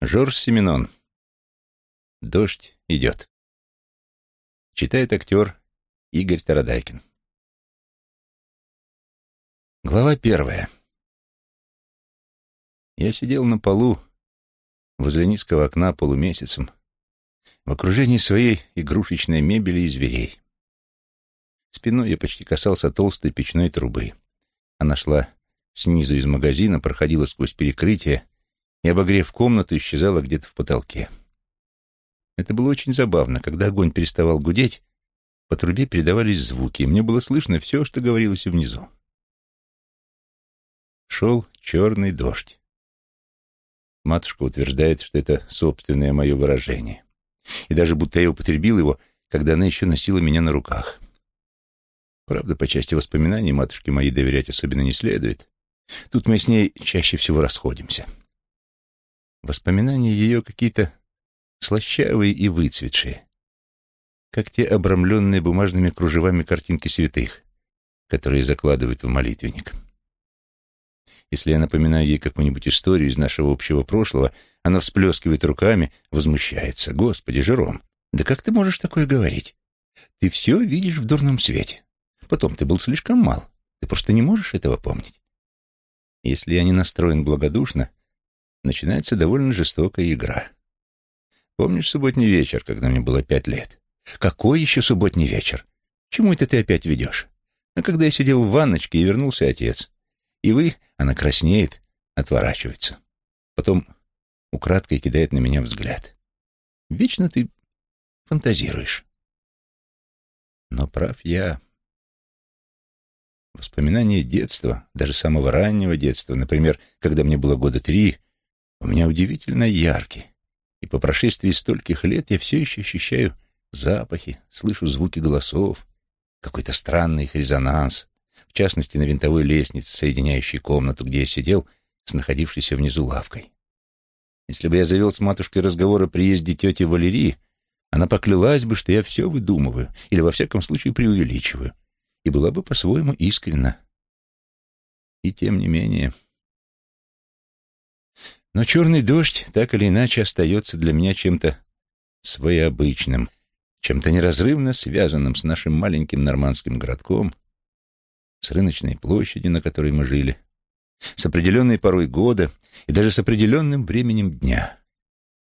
Жорж Семенон. Дождь идет. Читает актер Игорь Тарадайкин. Глава первая. Я сидел на полу возле низкого окна полумесяцем в окружении своей игрушечной мебели и зверей. Спиной я почти касался толстой печной трубы. Она шла снизу из магазина, проходила сквозь перекрытие и, обогрев комнату, исчезала где-то в потолке. Это было очень забавно. Когда огонь переставал гудеть, по трубе передавались звуки, и мне было слышно все, что говорилось внизу. Шел черный дождь. Матушка утверждает, что это собственное мое выражение. И даже будто я употребил его, когда она еще носила меня на руках. Правда, по части воспоминаний матушке моей доверять особенно не следует. Тут мы с ней чаще всего расходимся. Воспоминания ее какие-то слащавые и выцветшие, как те обрамленные бумажными кружевами картинки святых, которые закладывают в молитвенник. Если я напоминаю ей какую-нибудь историю из нашего общего прошлого, она всплескивает руками, возмущается. «Господи, Жером, да как ты можешь такое говорить? Ты все видишь в дурном свете. Потом ты был слишком мал. Ты просто не можешь этого помнить». Если я не настроен благодушно, начинается довольно жестокая игра. Помнишь субботний вечер, когда мне было пять лет? Какой еще субботний вечер? Чему это ты опять ведешь? А когда я сидел в ванночке, и вернулся отец. И вы, она краснеет, отворачивается. Потом украдкой кидает на меня взгляд. Вечно ты фантазируешь. Но прав я. Воспоминания детства, даже самого раннего детства, например, когда мне было года три, у меня удивительно яркие. И по прошествии стольких лет я все еще ощущаю запахи, слышу звуки голосов, какой-то странный их резонанс, в частности, на винтовой лестнице, соединяющей комнату, где я сидел, с находившейся внизу лавкой. Если бы я завел с матушкой разговор о приезде тети Валерии, она поклялась бы, что я все выдумываю, или, во всяком случае, преувеличиваю, и была бы по-своему искренна. И тем не менее... Но черный дождь так или иначе остается для меня чем-то своеобычным, чем-то неразрывно связанным с нашим маленьким нормандским городком, с рыночной площади, на которой мы жили, с определенной порой года и даже с определенным временем дня.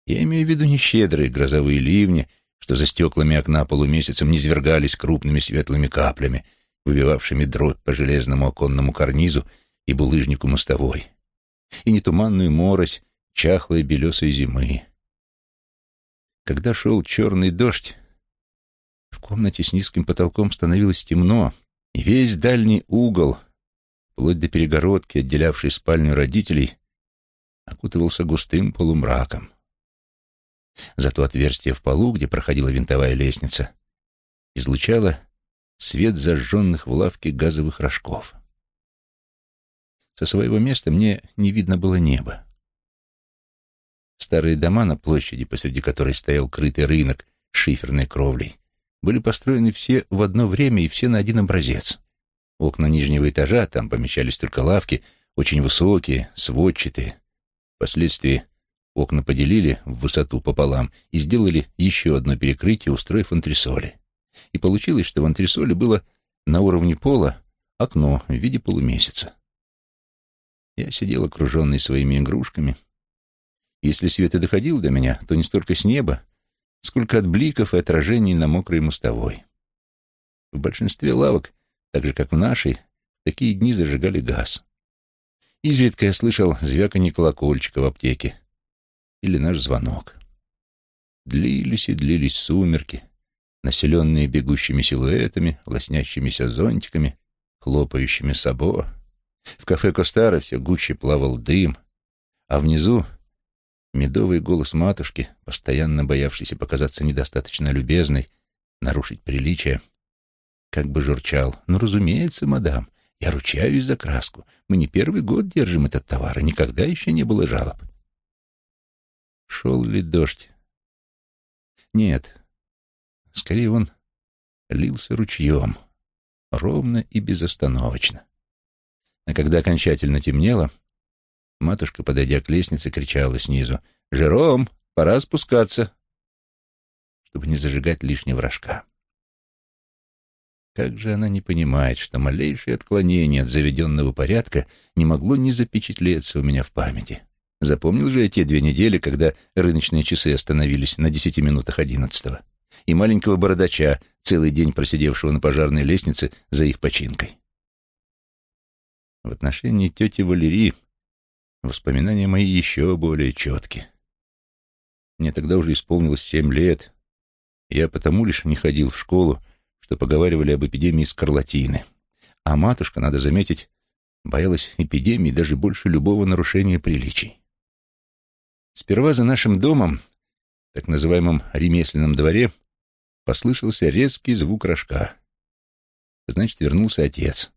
Я имею в виду не щедрые грозовые ливни, что за стеклами окна полумесяцем низвергались крупными светлыми каплями, выбивавшими дробь по железному оконному карнизу и булыжнику мостовой, и не туманную морось чахлой белесой зимы. Когда шел черный дождь, в комнате с низким потолком становилось темно, и весь дальний угол, вплоть до перегородки, отделявшей спальню родителей, окутывался густым полумраком. Зато отверстие в полу, где проходила винтовая лестница, излучало свет зажженных в лавке газовых рожков. Со своего места мне не видно было неба. Старые дома на площади, посреди которой стоял крытый рынок с шиферной кровлей, были построены все в одно время и все на один образец. Окна нижнего этажа, там помещались только лавки, очень высокие, сводчатые. Впоследствии окна поделили в высоту пополам и сделали еще одно перекрытие, устроив антресоли. И получилось, что в антресоле было на уровне пола окно в виде полумесяца. Я сидел окруженный своими игрушками. Если свет и доходил до меня, то не столько с неба, сколько от бликов и отражений на мокрой мостовой. В большинстве лавок, так же, как в нашей, такие дни зажигали газ. Изредка я слышал звяканье колокольчика в аптеке или наш звонок. Длились и длились сумерки, населенные бегущими силуэтами, лоснящимися зонтиками, хлопающими сабо. В кафе Костара все гуще плавал дым, а внизу Медовый голос матушки, постоянно боявшийся показаться недостаточно любезной, нарушить приличие, как бы журчал. «Ну, разумеется, мадам, я ручаюсь за краску. Мы не первый год держим этот товар, и никогда еще не было жалоб». Шел ли дождь? Нет. Скорее, он лился ручьем, ровно и безостановочно. А когда окончательно темнело, Матушка, подойдя к лестнице, кричала снизу. «Жером, пора спускаться», чтобы не зажигать лишнего рожка. Как же она не понимает, что малейшее отклонение от заведенного порядка не могло не запечатлеться у меня в памяти. Запомнил же я те две недели, когда рыночные часы остановились на десяти минутах одиннадцатого, и маленького бородача, целый день просидевшего на пожарной лестнице за их починкой. В отношении тети Валерии воспоминания мои еще более четкие. Мне тогда уже исполнилось семь лет, я потому лишь не ходил в школу, что поговаривали об эпидемии скарлатины. А матушка, надо заметить, боялась эпидемии даже больше любого нарушения приличий. Сперва за нашим домом, так называемом ремесленном дворе, послышался резкий звук рожка. Значит, вернулся отец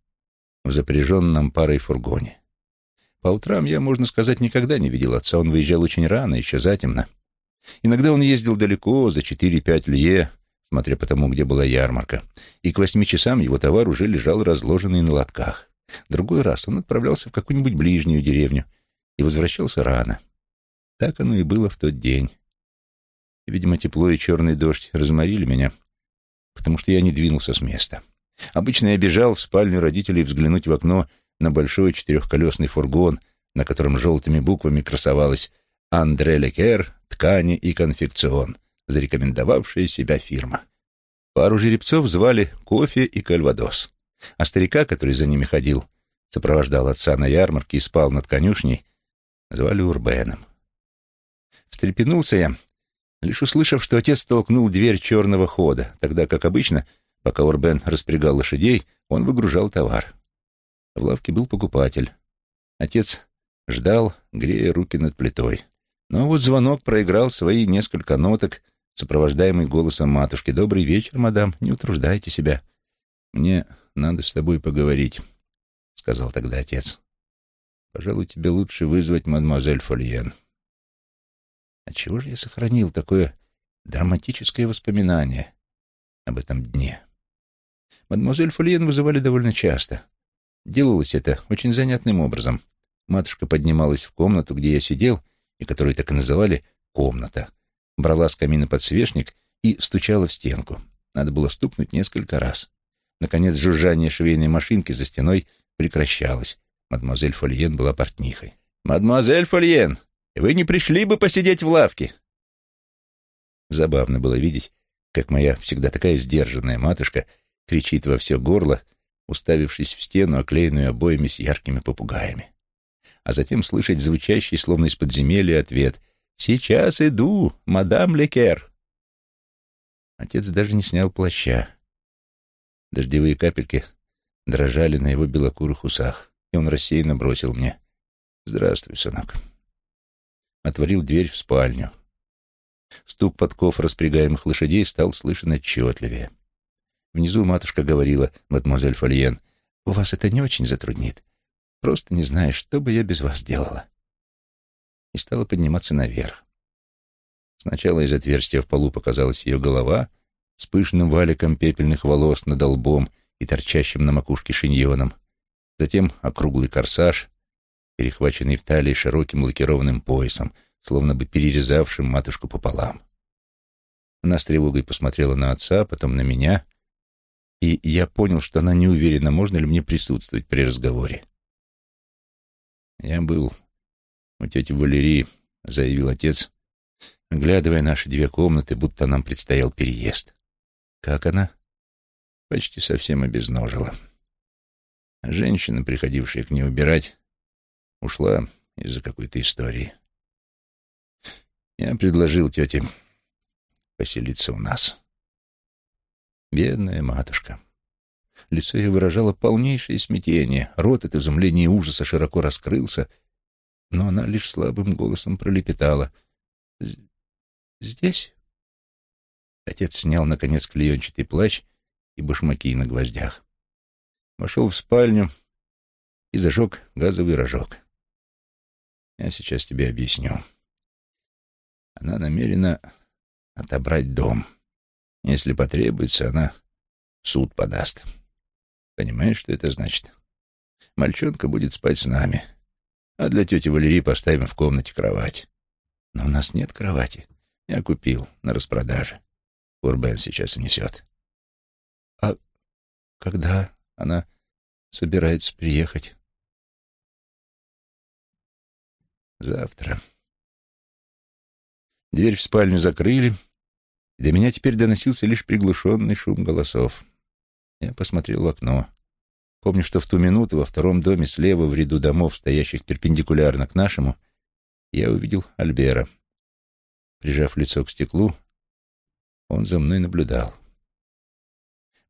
в запряженном парой фургоне. По утрам я, можно сказать, никогда не видел отца. Он выезжал очень рано, еще затемно. Иногда он ездил далеко, за четыре-пять лье, смотря по тому, где была ярмарка, и к восьми часам его товар уже лежал разложенный на лотках. Другой раз он отправлялся в какую-нибудь ближнюю деревню и возвращался рано. Так оно и было в тот день. видимо, тепло и черный дождь разморили меня, потому что я не двинулся с места. Обычно я бежал в спальню родителей взглянуть в окно на большой четырехколесный фургон, на котором желтыми буквами красовалось «Андре Лекер, ткани и конфекцион», зарекомендовавшая себя фирма. Пару жеребцов звали Кофе и Кальвадос, а старика, который за ними ходил, сопровождал отца на ярмарке и спал над конюшней, звали Урбеном. Встрепенулся я, лишь услышав, что отец толкнул дверь черного хода, тогда, как обычно, пока Урбен распрягал лошадей, он выгружал товар. В лавке был покупатель. Отец ждал, грея руки над плитой. Но вот звонок проиграл свои несколько ноток, сопровождаемый голосом матушки. «Добрый вечер, мадам, не утруждайте себя». «Мне надо с тобой поговорить», — сказал тогда отец. «Пожалуй, тебе лучше вызвать мадемуазель Фольен». Отчего же я сохранил такое драматическое воспоминание об этом дне? Мадемуазель Фольен вызывали довольно часто. Делалось это очень занятным образом. Матушка поднималась в комнату, где я сидел, и которую так и называли «комната», брала с камина подсвечник и стучала в стенку. Надо было стукнуть несколько раз. Наконец, жужжание швейной машинки за стеной прекращалось. Мадемуазель Фольен была портнихой. «Мадемуазель Фольен, вы не пришли бы посидеть в лавке?» Забавно было видеть, как моя всегда такая сдержанная матушка кричит во все горло, уставившись в стену, оклеенную обоями с яркими попугаями. А затем слышать звучащий, словно из подземелья, ответ «Сейчас иду, мадам Лекер». Отец даже не снял плаща. Дождевые капельки дрожали на его белокурых усах, и он рассеянно бросил мне «Здравствуй, сынок». Отворил дверь в спальню. Стук подков распрягаемых лошадей стал слышен отчетливее. Внизу матушка говорила, мадемуазель Фольен, «У вас это не очень затруднит. Просто не знаю, что бы я без вас делала» и стала подниматься наверх. Сначала из отверстия в полу показалась ее голова с пышным валиком пепельных волос над лбом и торчащим на макушке шиньоном, затем округлый корсаж, перехваченный в талии широким лакированным поясом, словно бы перерезавшим матушку пополам. Она с тревогой посмотрела на отца, потом на меня, и я понял, что она не уверена, можно ли мне присутствовать при разговоре. Я был у тети Валерии, — заявил отец, оглядывая наши две комнаты, будто нам предстоял переезд. Как она? Почти совсем обезножила. Женщина, приходившая к ней убирать, ушла из-за какой-то истории. Я предложил тете поселиться у нас. Бедная матушка. Лицо ее выражало полнейшее смятение, рот от изумления и ужаса широко раскрылся — но она лишь слабым голосом пролепетала. «Здесь?» Отец снял, наконец, клеенчатый плащ и башмаки на гвоздях. Вошел в спальню и зажег газовый рожок. Я сейчас тебе объясню. Она намерена отобрать дом. Если потребуется, она суд подаст. Понимаешь, что это значит? Мальчонка будет спать с нами а для тети Валерии поставим в комнате кровать. Но у нас нет кровати. Я купил на распродаже. Урбен сейчас унесет. А когда она собирается приехать? Завтра. Дверь в спальню закрыли, до меня теперь доносился лишь приглушенный шум голосов. Я посмотрел в окно. Помню, что в ту минуту во втором доме слева в ряду домов, стоящих перпендикулярно к нашему, я увидел Альбера. Прижав лицо к стеклу, он за мной наблюдал.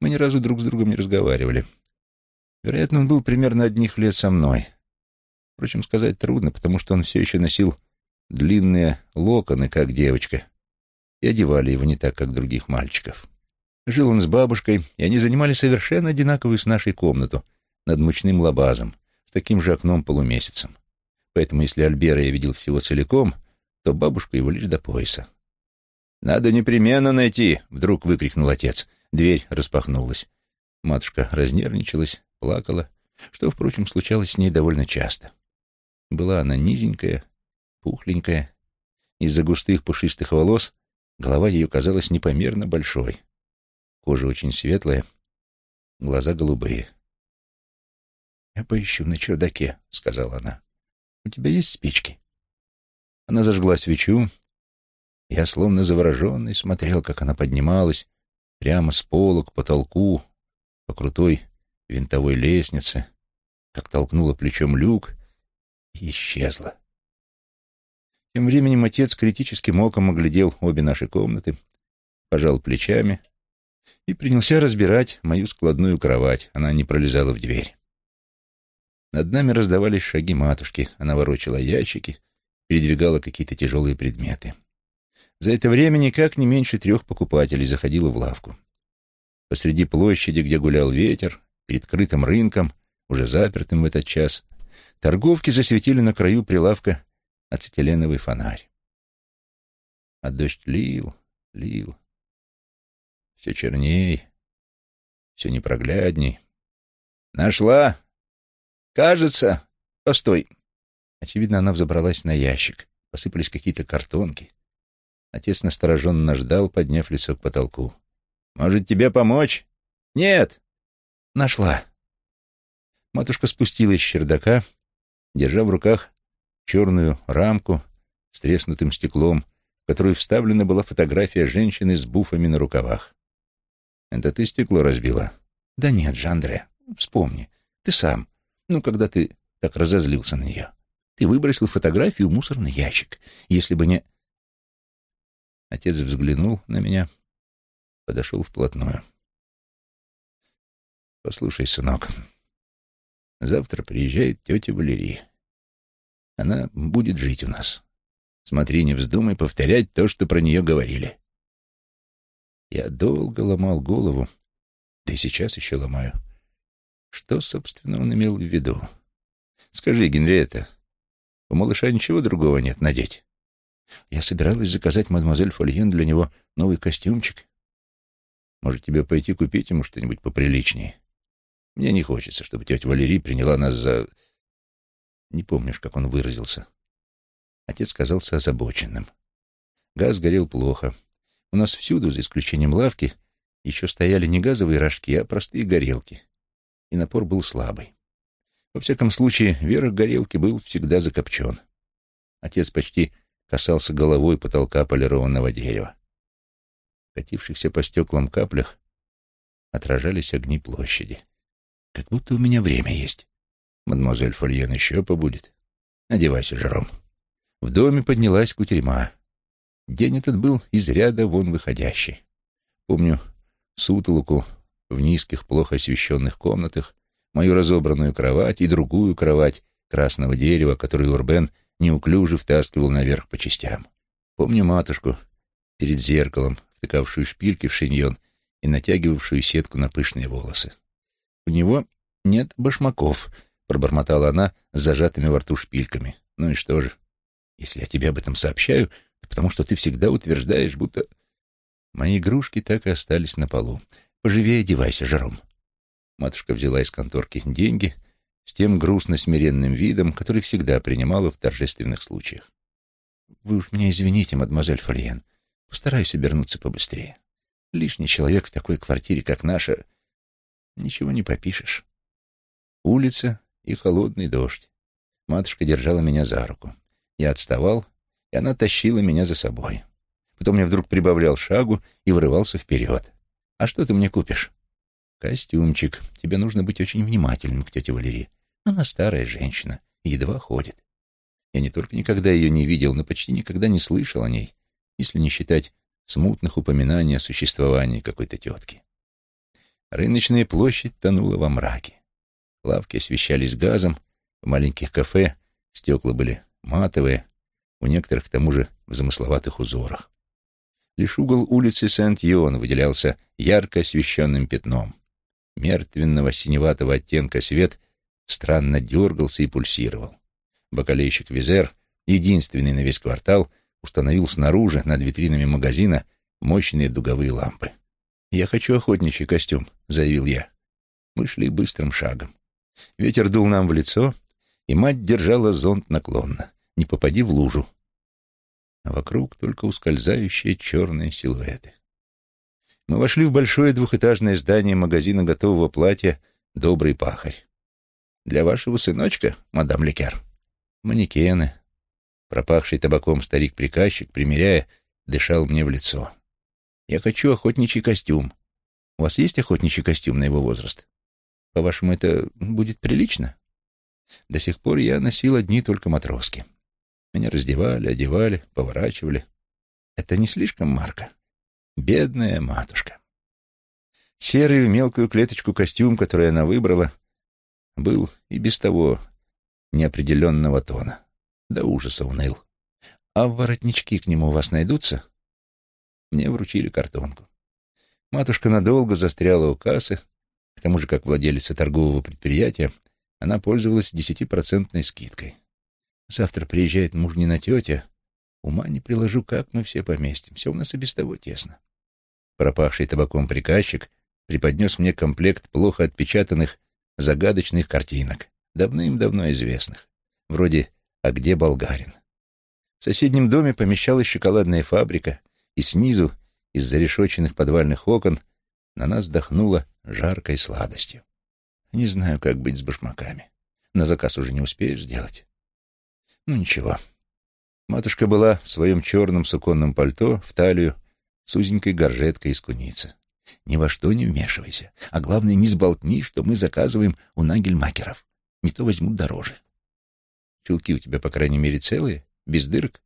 Мы ни разу друг с другом не разговаривали. Вероятно, он был примерно одних лет со мной. Впрочем, сказать трудно, потому что он все еще носил длинные локоны, как девочка, и одевали его не так, как других мальчиков. Жил он с бабушкой, и они занимали совершенно одинаковую с нашей комнату над мучным лабазом, с таким же окном-полумесяцем. Поэтому, если Альбера я видел всего целиком, то бабушку его лишь до пояса. «Надо непременно найти!» — вдруг выкрикнул отец. Дверь распахнулась. Матушка разнервничалась, плакала, что, впрочем, случалось с ней довольно часто. Была она низенькая, пухленькая. Из-за густых пушистых волос голова ее казалась непомерно большой. Кожа очень светлая, глаза голубые. «Я поищу на чердаке», — сказала она. «У тебя есть спички?» Она зажгла свечу. Я, словно завороженный, смотрел, как она поднималась прямо с пола к потолку по крутой винтовой лестнице, как толкнула плечом люк и исчезла. Тем временем отец критическим оком оглядел обе наши комнаты, пожал плечами и принялся разбирать мою складную кровать. Она не пролезала в дверь. Над нами раздавались шаги матушки. Она ворочала ящики, передвигала какие-то тяжелые предметы. За это время никак не меньше трех покупателей заходило в лавку. Посреди площади, где гулял ветер, перед крытым рынком, уже запертым в этот час, торговки засветили на краю прилавка ацетиленовый фонарь. А дождь лил, лил. Все черней, все непроглядней. «Нашла! Кажется! Постой!» Очевидно, она взобралась на ящик. Посыпались какие-то картонки. Отец настороженно ждал, подняв лицо к потолку. «Может, тебе помочь?» «Нет!» «Нашла!» Матушка спустилась с чердака, держа в руках черную рамку с треснутым стеклом, в которую вставлена была фотография женщины с буфами на рукавах. «Это ты стекло разбила?» «Да нет, Жандре, вспомни. Ты сам. Ну, когда ты так разозлился на нее. Ты выбросил фотографию в мусорный ящик. Если бы не...» Отец взглянул на меня, подошел вплотную. «Послушай, сынок, завтра приезжает тетя Валерия. Она будет жить у нас. Смотри, не вздумай повторять то, что про нее говорили. Я долго ломал голову, да и сейчас еще ломаю. Что, собственно, он имел в виду? Скажи, Генриетта, у малыша ничего другого нет надеть? Я собиралась заказать мадемуазель Фольен для него новый костюмчик. Может, тебе пойти купить ему что-нибудь поприличнее? Мне не хочется, чтобы тетя Валерий приняла нас за... Не помнишь, как он выразился. Отец казался озабоченным. Газ горел плохо. У нас всюду, за исключением лавки, еще стояли не газовые рожки, а простые горелки. И напор был слабый. Во всяком случае, верх горелки был всегда закопчен. Отец почти касался головой потолка полированного дерева. В катившихся по стеклам каплях отражались огни площади. Как будто у меня время есть. Мадемуазель Фольен еще побудет. Одевайся, Жером. В доме поднялась кутерьма. День этот был из ряда вон выходящий. Помню сутолоку в низких, плохо освещенных комнатах, мою разобранную кровать и другую кровать красного дерева, которую Урбен неуклюже втаскивал наверх по частям. Помню матушку перед зеркалом, втыкавшую шпильки в шиньон и натягивавшую сетку на пышные волосы. У него нет башмаков, — пробормотала она с зажатыми во рту шпильками. «Ну и что же? Если я тебе об этом сообщаю, то потому что ты всегда утверждаешь, будто...» Мои игрушки так и остались на полу. «Поживее одевайся, Жером». Матушка взяла из конторки деньги с тем грустно-смиренным видом, который всегда принимала в торжественных случаях. Вы уж меня извините, мадемуазель Фольен. Постараюсь обернуться побыстрее. Лишний человек в такой квартире, как наша, ничего не попишешь. Улица и холодный дождь. Матушка держала меня за руку. Я отставал, и она тащила меня за собой. Потом я вдруг прибавлял шагу и вырывался вперед. «А что ты мне купишь?» «Костюмчик. Тебе нужно быть очень внимательным к тете Валерии. Она старая женщина, едва ходит. Я не только никогда ее не видел, но почти никогда не слышал о ней, если не считать смутных упоминаний о существовании какой-то тетки. Рыночная площадь тонула во мраке. Лавки освещались газом, в маленьких кафе стекла были матовые, у некоторых к тому же в замысловатых узорах. Лишь угол улицы Сент-Йон выделялся ярко освещенным пятном. Мертвенного синеватого оттенка свет странно дергался и пульсировал. Бакалейщик Визер, единственный на весь квартал, установил снаружи, над витринами магазина, мощные дуговые лампы. «Я хочу охотничий костюм», — заявил я. Мы шли быстрым шагом. Ветер дул нам в лицо, и мать держала зонт наклонно. «Не попади в лужу», а вокруг только ускользающие черные силуэты. Мы вошли в большое двухэтажное здание магазина готового платья «Добрый пахарь». «Для вашего сыночка, мадам Лекер?» «Манекены». Пропахший табаком старик-приказчик, примеряя, дышал мне в лицо. «Я хочу охотничий костюм. У вас есть охотничий костюм на его возраст? По-вашему, это будет прилично?» До сих пор я носил одни только матроски. Меня раздевали, одевали, поворачивали. Это не слишком Марка? Бедная матушка. Серый в мелкую клеточку костюм, который она выбрала, был и без того неопределенного тона. До ужаса уныл. А воротнички к нему у вас найдутся? Мне вручили картонку. Матушка надолго застряла у кассы, к тому же, как владелица торгового предприятия, она пользовалась десятипроцентной скидкой. Завтра приезжает мужнина тетя. Ума не приложу, как мы все поместимся. У нас и без того тесно. Пропавший табаком приказчик преподнес мне комплект плохо отпечатанных загадочных картинок, давным-давно известных, вроде «А где болгарин?». В соседнем доме помещалась шоколадная фабрика, и снизу, из зарешоченных подвальных окон, на нас дохнуло жаркой сладостью. Не знаю, как быть с башмаками. На заказ уже не успеешь сделать. Ну, ничего. Матушка была в своем черном суконном пальто, в талию, с узенькой горжеткой из куницы. Ни во что не вмешивайся, а главное, не сболтни, что мы заказываем у нагельмакеров. Не то возьмут дороже. Чулки у тебя, по крайней мере, целые, без дырок.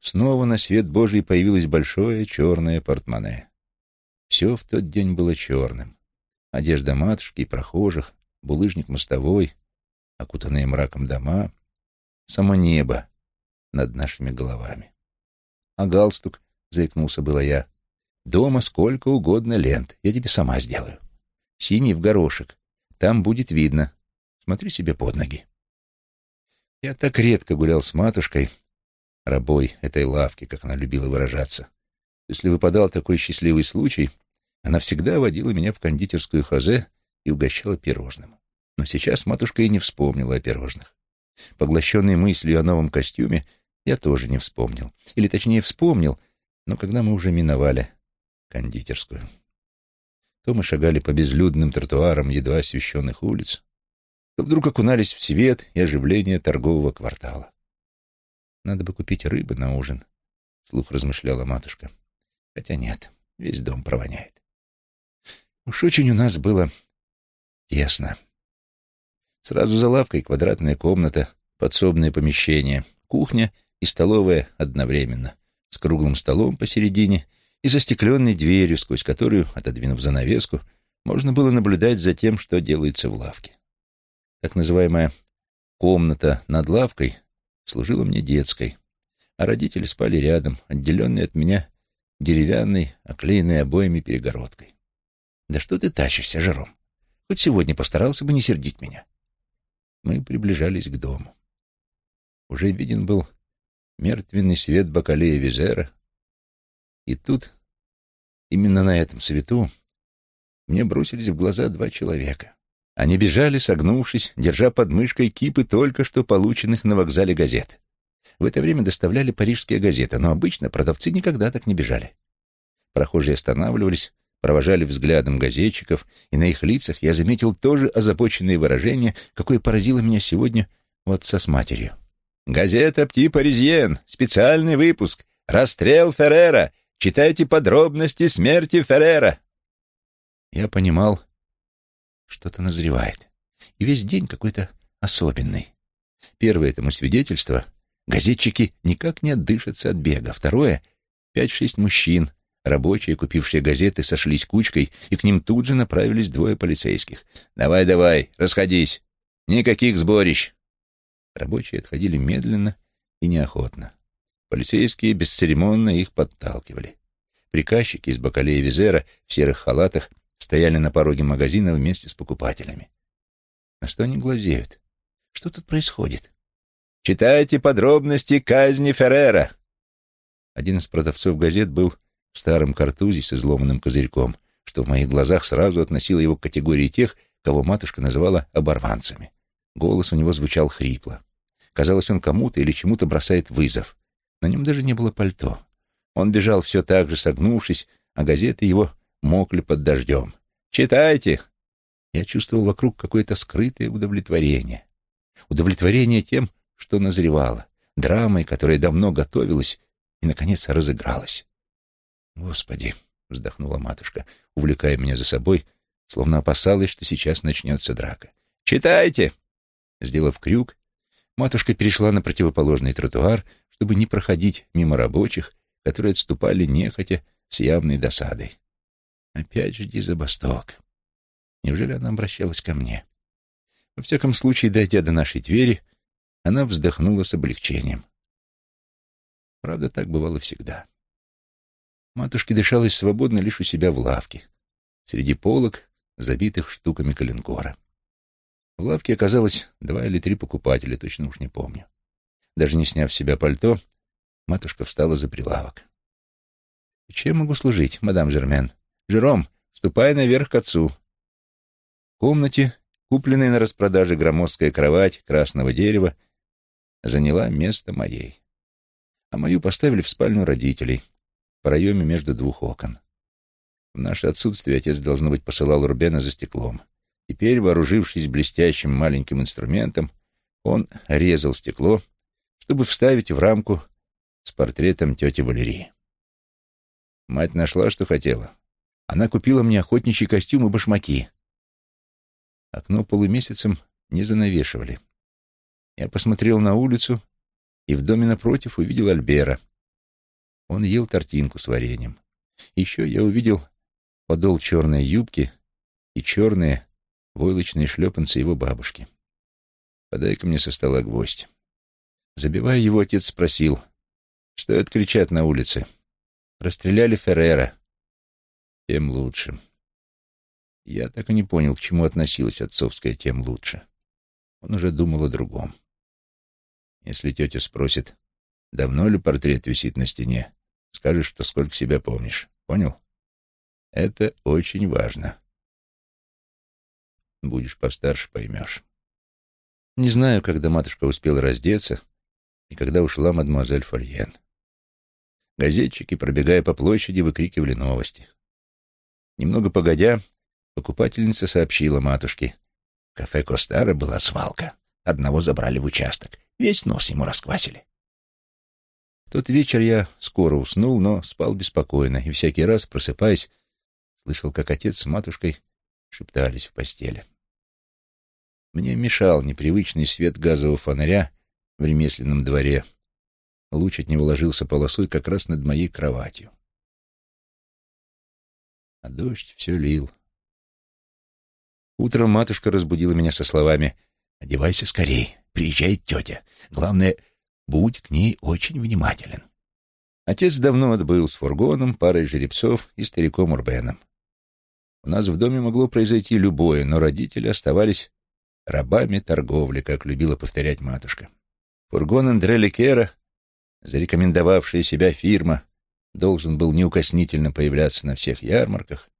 Снова на свет Божий появилось большое черное портмоне. Все в тот день было черным. Одежда матушки и прохожих, булыжник мостовой, окутанные мраком дома, само небо над нашими головами. А галстук, — заикнулся было я, — дома сколько угодно лент, я тебе сама сделаю. Синий в горошек, там будет видно. Смотри себе под ноги. Я так редко гулял с матушкой, рабой этой лавки, как она любила выражаться. Если выпадал такой счастливый случай, она всегда водила меня в кондитерскую хазе и угощала пирожным. Но сейчас матушка и не вспомнила о пирожных. Поглощенный мыслью о новом костюме, я тоже не вспомнил. Или точнее вспомнил, но когда мы уже миновали кондитерскую. То мы шагали по безлюдным тротуарам едва освещенных улиц, то вдруг окунались в свет и оживление торгового квартала. «Надо бы купить рыбы на ужин», — слух размышляла матушка. «Хотя нет, весь дом провоняет. Уж очень у нас было тесно». Сразу за лавкой квадратная комната, подсобное помещение, кухня и столовая одновременно, с круглым столом посередине и застекленной дверью, сквозь которую, отодвинув занавеску, можно было наблюдать за тем, что делается в лавке. Так называемая комната над лавкой служила мне детской, а родители спали рядом, отделенные от меня деревянной, оклеенной обоями перегородкой. «Да что ты тащишься, Жером? Хоть сегодня постарался бы не сердить меня. Мы приближались к дому. Уже виден был мертвенный свет бакалея Визера. И тут, именно на этом свету, мне бросились в глаза два человека. Они бежали, согнувшись, держа под мышкой кипы только что полученных на вокзале газет. В это время доставляли парижские газеты, но обычно продавцы никогда так не бежали. Прохожие останавливались, провожали взглядом газетчиков, и на их лицах я заметил тоже озабоченные выражения, какое поразило меня сегодня у отца с матерью. «Газета «Пти Паризьен», специальный выпуск, расстрел Феррера, читайте подробности смерти Феррера». Я понимал, что-то назревает, и весь день какой-то особенный. Первое этому свидетельство — газетчики никак не отдышатся от бега. Второе — пять-шесть мужчин, Рабочие, купившие газеты, сошлись кучкой, и к ним тут же направились двое полицейских. «Давай, давай, расходись! Никаких сборищ!» Рабочие отходили медленно и неохотно. Полицейские бесцеремонно их подталкивали. Приказчики из Бакалея Визера в серых халатах стояли на пороге магазина вместе с покупателями. На что они глазеют? Что тут происходит? «Читайте подробности казни Феррера!» Один из продавцов газет был в старом картузе с изломанным козырьком, что в моих глазах сразу относило его к категории тех, кого матушка называла оборванцами. Голос у него звучал хрипло. Казалось, он кому-то или чему-то бросает вызов. На нем даже не было пальто. Он бежал все так же, согнувшись, а газеты его мокли под дождем. «Читайте!» Я чувствовал вокруг какое-то скрытое удовлетворение. Удовлетворение тем, что назревало, драмой, которая давно готовилась и, наконец, разыгралась. «Господи!» — вздохнула матушка, увлекая меня за собой, словно опасалась, что сейчас начнется драка. «Читайте!» Сделав крюк, матушка перешла на противоположный тротуар, чтобы не проходить мимо рабочих, которые отступали нехотя с явной досадой. Опять жди забасток. Неужели она обращалась ко мне? Во всяком случае, дойдя до нашей двери, она вздохнула с облегчением. Правда, так бывало всегда. Матушке дышалось свободно лишь у себя в лавке, среди полок, забитых штуками коленкора. В лавке оказалось два или три покупателя, точно уж не помню. Даже не сняв с себя пальто, матушка встала за прилавок. «Чем могу служить, мадам Жермен? Жером, ступай наверх к отцу». В комнате, купленная на распродаже громоздкая кровать красного дерева, заняла место моей. А мою поставили в спальню родителей — в проеме между двух окон. В наше отсутствие отец, должно быть, посылал Рубена за стеклом. Теперь, вооружившись блестящим маленьким инструментом, он резал стекло, чтобы вставить в рамку с портретом тети Валерии. Мать нашла, что хотела. Она купила мне охотничий костюм и башмаки. Окно полумесяцем не занавешивали. Я посмотрел на улицу и в доме напротив увидел Альбера, он ел тортинку с вареньем. Еще я увидел подол черной юбки и черные войлочные шлепанцы его бабушки. «Подай-ка мне со стола гвоздь». Забивая его, отец спросил, что это кричат на улице. «Расстреляли Феррера». «Тем лучше». Я так и не понял, к чему относилась отцовская «тем лучше». Он уже думал о другом. Если тетя спросит, давно ли портрет висит на стене, Скажешь, что сколько себя помнишь. Понял? Это очень важно. Будешь постарше, поймешь. Не знаю, когда матушка успела раздеться и когда ушла мадемуазель Фольен. Газетчики, пробегая по площади, выкрикивали новости. Немного погодя, покупательница сообщила матушке. В кафе Костара была свалка. Одного забрали в участок. Весь нос ему расквасили тот вечер я скоро уснул, но спал беспокойно, и всякий раз, просыпаясь, слышал, как отец с матушкой шептались в постели. Мне мешал непривычный свет газового фонаря в ремесленном дворе. Луч от него ложился полосой как раз над моей кроватью. А дождь все лил. Утром матушка разбудила меня со словами «Одевайся скорей, приезжает тетя. Главное, Будь к ней очень внимателен. Отец давно отбыл с фургоном, парой жеребцов и стариком Урбеном. У нас в доме могло произойти любое, но родители оставались рабами торговли, как любила повторять матушка. Фургон Андре Лекера, зарекомендовавшая себя фирма, должен был неукоснительно появляться на всех ярмарках,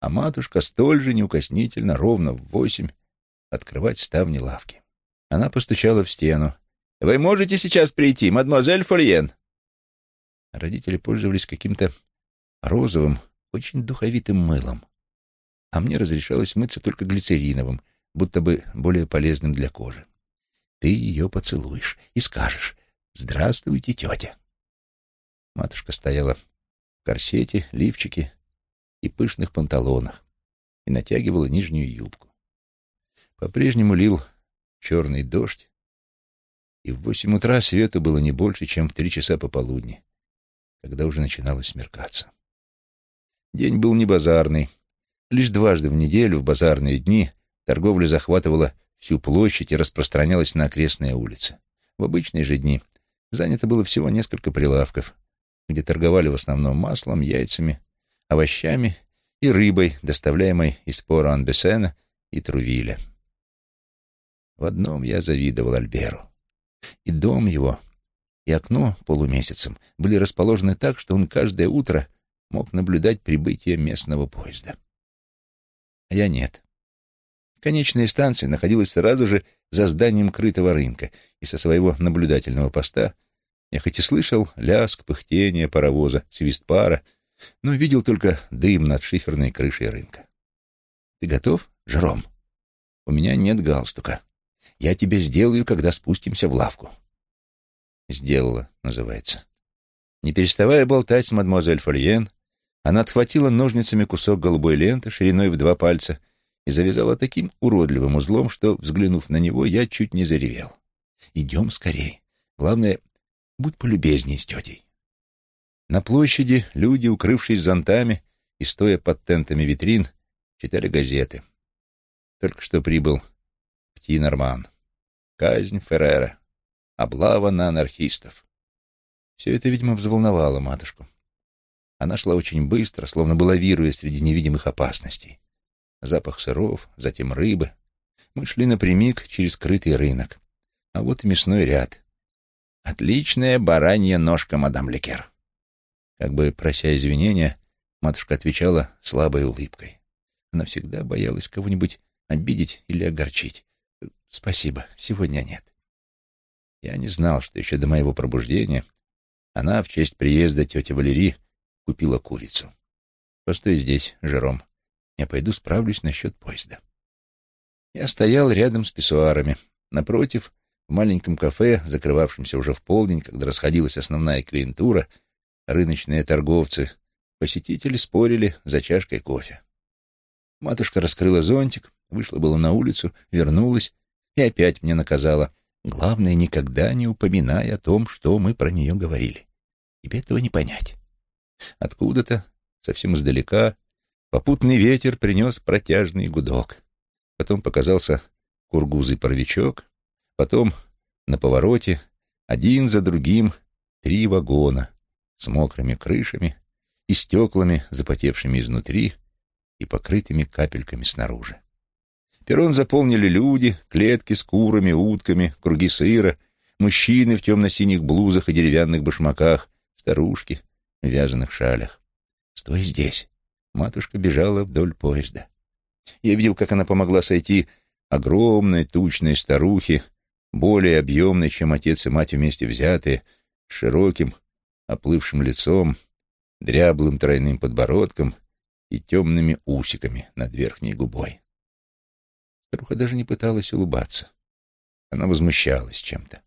а матушка столь же неукоснительно, ровно в восемь, открывать ставни лавки. Она постучала в стену. Вы можете сейчас прийти, мадемуазель Фольен?» Родители пользовались каким-то розовым, очень духовитым мылом, а мне разрешалось мыться только глицериновым, будто бы более полезным для кожи. Ты ее поцелуешь и скажешь «Здравствуйте, тетя». Матушка стояла в корсете, лифчике и пышных панталонах и натягивала нижнюю юбку. По-прежнему лил черный дождь, и в восемь утра света было не больше, чем в три часа пополудни, когда уже начинало смеркаться. День был не базарный. Лишь дважды в неделю, в базарные дни, торговля захватывала всю площадь и распространялась на окрестные улицы. В обычные же дни занято было всего несколько прилавков, где торговали в основном маслом, яйцами, овощами и рыбой, доставляемой из пора Анбесена и Трувиля. В одном я завидовал Альберу. И дом его, и окно полумесяцем были расположены так, что он каждое утро мог наблюдать прибытие местного поезда. А я нет. Конечная станция находилась сразу же за зданием крытого рынка, и со своего наблюдательного поста я хоть и слышал лязг, пыхтение паровоза, свист пара, но видел только дым над шиферной крышей рынка. «Ты готов, Жером? У меня нет галстука. Я тебе сделаю, когда спустимся в лавку». «Сделала», называется. Не переставая болтать с мадемуазель Фольен, она отхватила ножницами кусок голубой ленты шириной в два пальца и завязала таким уродливым узлом, что, взглянув на него, я чуть не заревел. «Идем скорей. Главное, будь полюбезней с тетей». На площади люди, укрывшись зонтами и стоя под тентами витрин, читали газеты. Только что прибыл Пти-Норман. Казнь Феррера. Облава на анархистов. Все это, видимо, взволновало матушку. Она шла очень быстро, словно была лавируя среди невидимых опасностей запах сыров, затем рыбы. Мы шли напрямик через скрытый рынок. А вот и мясной ряд. Отличная баранья ножка, мадам Лекер. Как бы прося извинения, матушка отвечала слабой улыбкой. Она всегда боялась кого-нибудь обидеть или огорчить. «Спасибо, сегодня нет». Я не знал, что еще до моего пробуждения она в честь приезда тети Валерии купила курицу. «Постой здесь, Жером. Я пойду справлюсь насчет поезда. Я стоял рядом с писсуарами. Напротив, в маленьком кафе, закрывавшемся уже в полдень, когда расходилась основная клиентура, рыночные торговцы, посетители спорили за чашкой кофе. Матушка раскрыла зонтик, вышла было на улицу, вернулась и опять мне наказала. Главное, никогда не упоминай о том, что мы про нее говорили. Тебе этого не понять. Откуда-то, совсем издалека, Попутный ветер принес протяжный гудок. Потом показался кургузый паровичок. Потом на повороте один за другим три вагона с мокрыми крышами и стеклами, запотевшими изнутри и покрытыми капельками снаружи. Перрон заполнили люди, клетки с курами, утками, круги сыра, мужчины в темно-синих блузах и деревянных башмаках, старушки в вязаных шалях. «Стой здесь!» Матушка бежала вдоль поезда. Я видел, как она помогла сойти огромной тучной старухе, более объемной, чем отец и мать вместе взятые, с широким, оплывшим лицом, дряблым тройным подбородком и темными усиками над верхней губой. Старуха даже не пыталась улыбаться. Она возмущалась чем-то.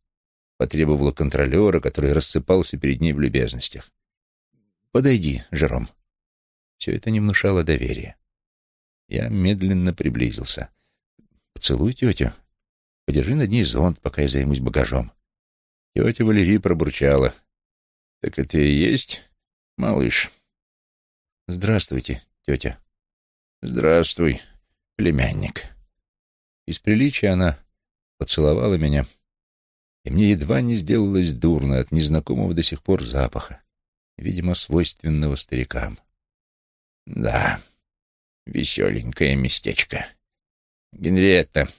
Потребовала контролера, который рассыпался перед ней в любезностях. «Подойди, Жером», все это не внушало доверия. Я медленно приблизился. «Поцелуй тетю. Подержи над ней зонт, пока я займусь багажом». Тетя Валерия пробурчала. «Так это и есть, малыш?» «Здравствуйте, тетя». «Здравствуй, племянник». Из приличия она поцеловала меня, и мне едва не сделалось дурно от незнакомого до сих пор запаха, видимо, свойственного старикам. Да, веселенькое местечко. Генриетта,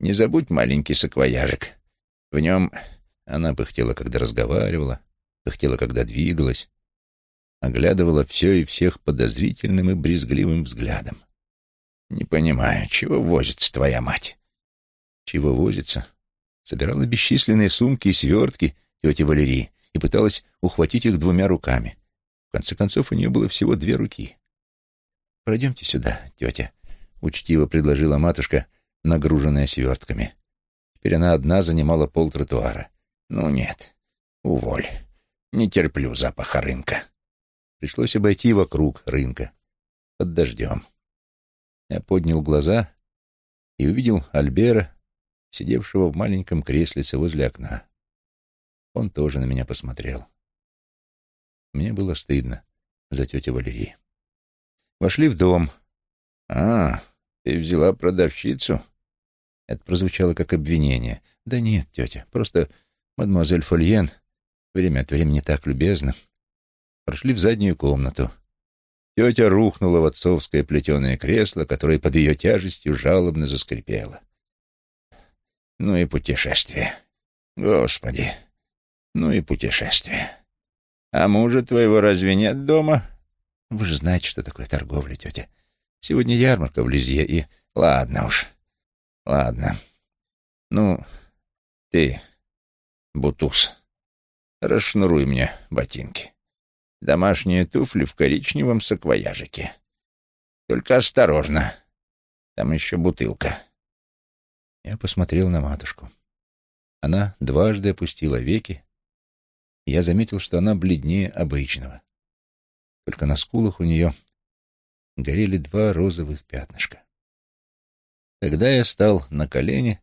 не забудь маленький саквояжик. В нем она пыхтела, когда разговаривала, пыхтела, когда двигалась, оглядывала все и всех подозрительным и брезгливым взглядом. Не понимаю, чего возится твоя мать? Чего возится? собирала бесчисленные сумки и свертки тети Валерии и пыталась ухватить их двумя руками. В конце концов, у нее было всего две руки. «Пройдемте сюда, тетя», — учтиво предложила матушка, нагруженная свертками. Теперь она одна занимала пол тротуара. «Ну нет, уволь. Не терплю запаха рынка». Пришлось обойти вокруг рынка, под дождем. Я поднял глаза и увидел Альбера, сидевшего в маленьком креслице возле окна. Он тоже на меня посмотрел. Мне было стыдно за тетю Валерии. Вошли в дом. «А, ты взяла продавщицу?» Это прозвучало как обвинение. «Да нет, тетя, просто мадемуазель Фольен время от времени так любезно». Прошли в заднюю комнату. Тетя рухнула в отцовское плетеное кресло, которое под ее тяжестью жалобно заскрипело. Ну и путешествие. Господи, ну и путешествие. А мужа твоего разве нет дома? Вы же знаете, что такое торговля, тетя. Сегодня ярмарка в Лизье, и... Ладно уж, ладно. Ну, ты, Бутуз, расшнуруй мне ботинки. Домашние туфли в коричневом саквояжике. Только осторожно. Там еще бутылка. Я посмотрел на матушку. Она дважды опустила веки. Я заметил, что она бледнее обычного. Только на скулах у нее горели два розовых пятнышка. Тогда я стал на колени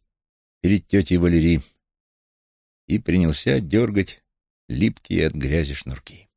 перед тетей Валерий и принялся дергать липкие от грязи шнурки.